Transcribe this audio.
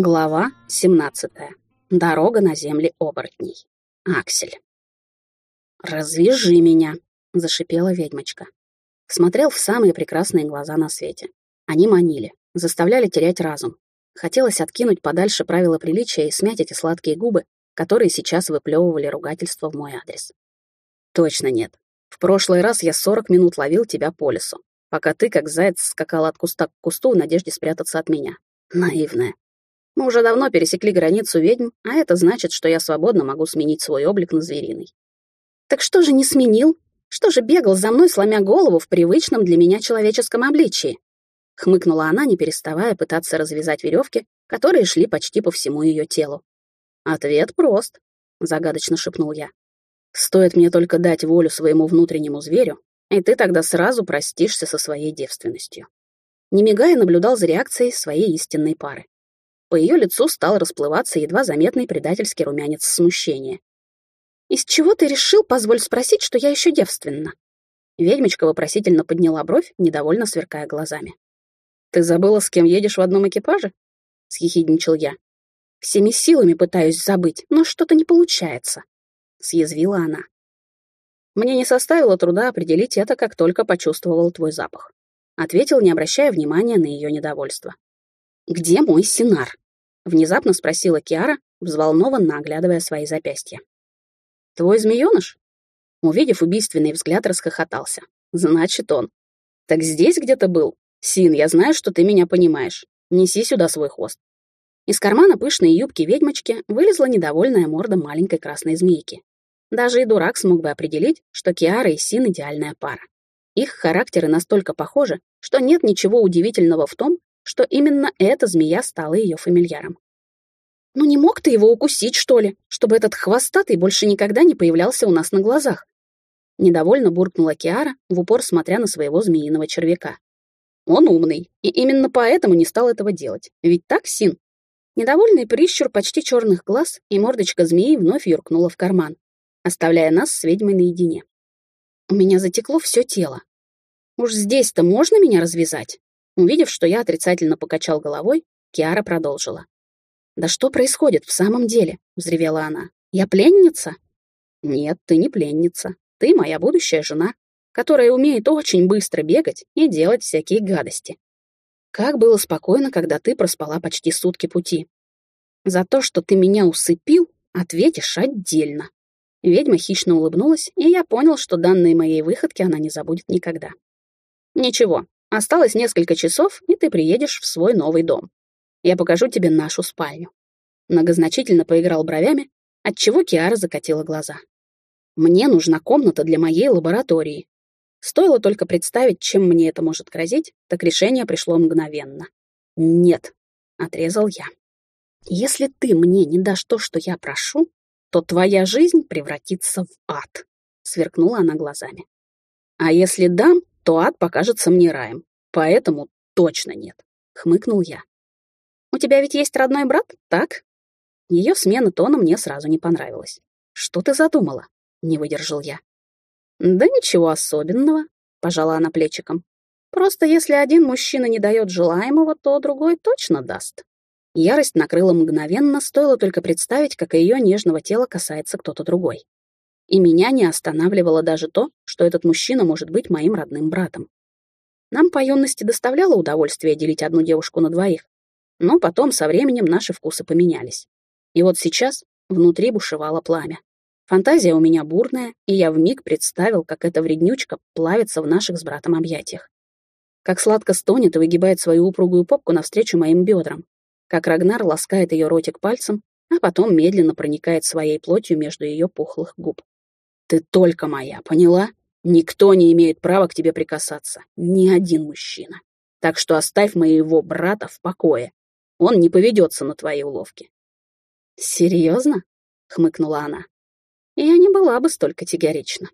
Глава 17. Дорога на земли оборотней. Аксель. «Развяжи меня!» — зашипела ведьмочка. Смотрел в самые прекрасные глаза на свете. Они манили, заставляли терять разум. Хотелось откинуть подальше правила приличия и смять эти сладкие губы, которые сейчас выплевывали ругательство в мой адрес. Точно нет. В прошлый раз я 40 минут ловил тебя по лесу, пока ты, как заяц, скакал от куста к кусту в надежде спрятаться от меня. Наивная. Мы уже давно пересекли границу ведьм, а это значит, что я свободно могу сменить свой облик на звериный. Так что же не сменил? Что же бегал за мной, сломя голову в привычном для меня человеческом обличии? Хмыкнула она, не переставая пытаться развязать веревки, которые шли почти по всему ее телу. Ответ прост, загадочно шепнул я. Стоит мне только дать волю своему внутреннему зверю, и ты тогда сразу простишься со своей девственностью. Не мигая, наблюдал за реакцией своей истинной пары. По ее лицу стал расплываться едва заметный предательский румянец смущения. «Из чего ты решил, позволь спросить, что я еще девственна?» Ведьмочка вопросительно подняла бровь, недовольно сверкая глазами. «Ты забыла, с кем едешь в одном экипаже?» — съехидничал я. «Всеми силами пытаюсь забыть, но что-то не получается», — съязвила она. «Мне не составило труда определить это, как только почувствовал твой запах», — ответил, не обращая внимания на ее недовольство. «Где мой Синар?» — внезапно спросила Киара, взволнованно оглядывая свои запястья. «Твой змеёныш?» Увидев убийственный взгляд, расхохотался. «Значит, он. Так здесь где-то был? Син, я знаю, что ты меня понимаешь. Неси сюда свой хвост». Из кармана пышной юбки ведьмочки вылезла недовольная морда маленькой красной змейки. Даже и дурак смог бы определить, что Киара и Син — идеальная пара. Их характеры настолько похожи, что нет ничего удивительного в том, что именно эта змея стала ее фамильяром. «Ну не мог ты его укусить, что ли, чтобы этот хвостатый больше никогда не появлялся у нас на глазах?» Недовольно буркнула Киара, в упор смотря на своего змеиного червяка. «Он умный, и именно поэтому не стал этого делать. Ведь так, Син?» Недовольный прищур почти черных глаз, и мордочка змеи вновь юркнула в карман, оставляя нас с ведьмой наедине. У меня затекло все тело. Уж здесь-то можно меня развязать? Увидев, что я отрицательно покачал головой, Киара продолжила. «Да что происходит в самом деле?» — взревела она. «Я пленница?» «Нет, ты не пленница. Ты моя будущая жена, которая умеет очень быстро бегать и делать всякие гадости. Как было спокойно, когда ты проспала почти сутки пути. За то, что ты меня усыпил, ответишь отдельно». Ведьма хищно улыбнулась, и я понял, что данные моей выходки она не забудет никогда. «Ничего, Осталось несколько часов, и ты приедешь в свой новый дом. Я покажу тебе нашу спальню». Многозначительно поиграл бровями, отчего Киара закатила глаза. «Мне нужна комната для моей лаборатории». Стоило только представить, чем мне это может грозить, так решение пришло мгновенно. «Нет», — отрезал я. «Если ты мне не дашь то, что я прошу, то твоя жизнь превратится в ад», — сверкнула она глазами. «А если дам, то ад покажется мне раем. Поэтому точно нет», — хмыкнул я. «У тебя ведь есть родной брат, так?» Ее смена тона мне сразу не понравилась. «Что ты задумала?» — не выдержал я. «Да ничего особенного», — пожала она плечиком. «Просто если один мужчина не дает желаемого, то другой точно даст». Ярость накрыла мгновенно, стоило только представить, как ее нежного тела касается кто-то другой. И меня не останавливало даже то, что этот мужчина может быть моим родным братом. Нам по юности доставляло удовольствие делить одну девушку на двоих, но потом со временем наши вкусы поменялись. И вот сейчас внутри бушевало пламя. Фантазия у меня бурная, и я вмиг представил, как эта вреднючка плавится в наших с братом объятиях. Как сладко стонет и выгибает свою упругую попку навстречу моим бедрам. Как Рагнар ласкает ее ротик пальцем, а потом медленно проникает своей плотью между ее пухлых губ. Ты только моя, поняла? Никто не имеет права к тебе прикасаться. Ни один мужчина. Так что оставь моего брата в покое. Он не поведется на твои уловки. Серьезно? хмыкнула она. Я не была бы столь категорична.